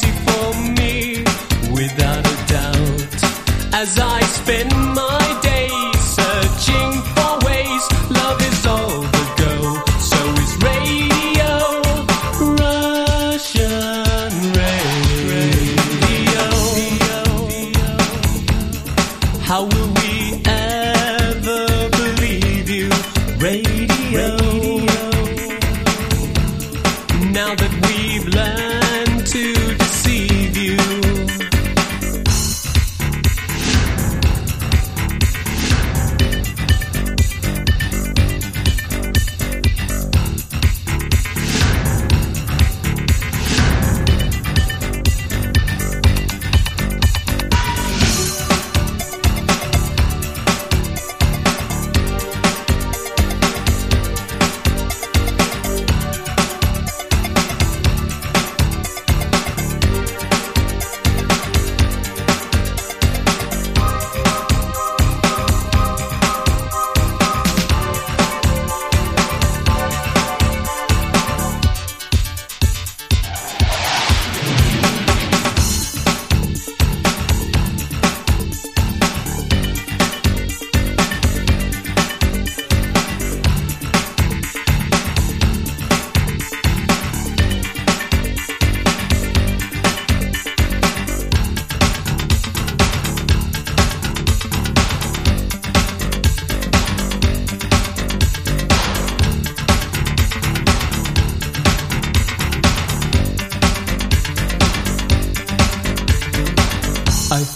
easy for me, without a doubt. As I spend my days searching for ways, love is all the go. So is radio, Russian radio. How will we ever believe you, radio? Now that we've learned to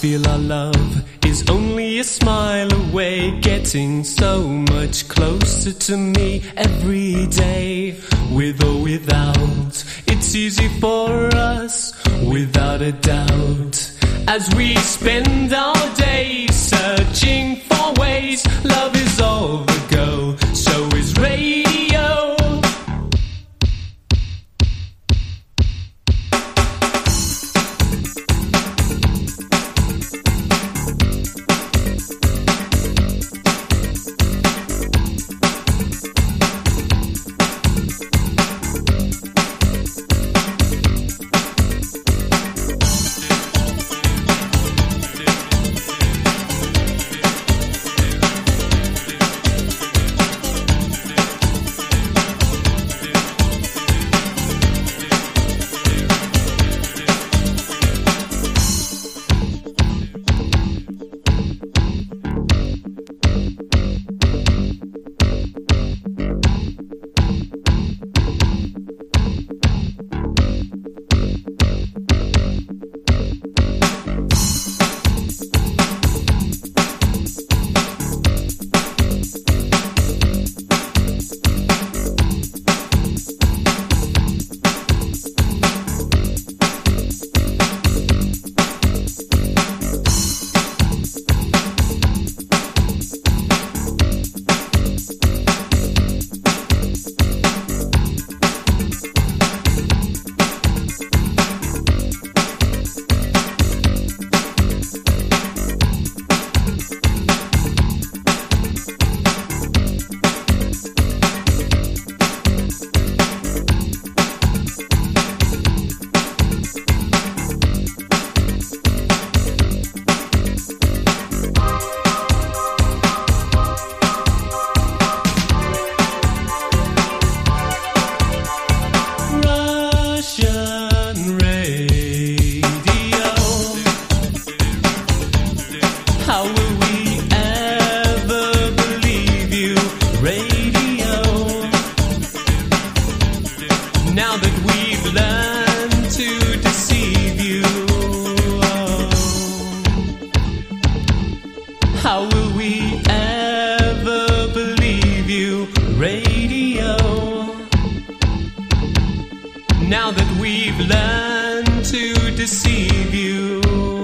feel our love is only a smile away, getting so much closer to me every day. With or without, it's easy for us, without a doubt. As we spend our days searching for ways, love Now that we've learned to deceive you. How will we ever believe you, radio? Now that we've learned to deceive you.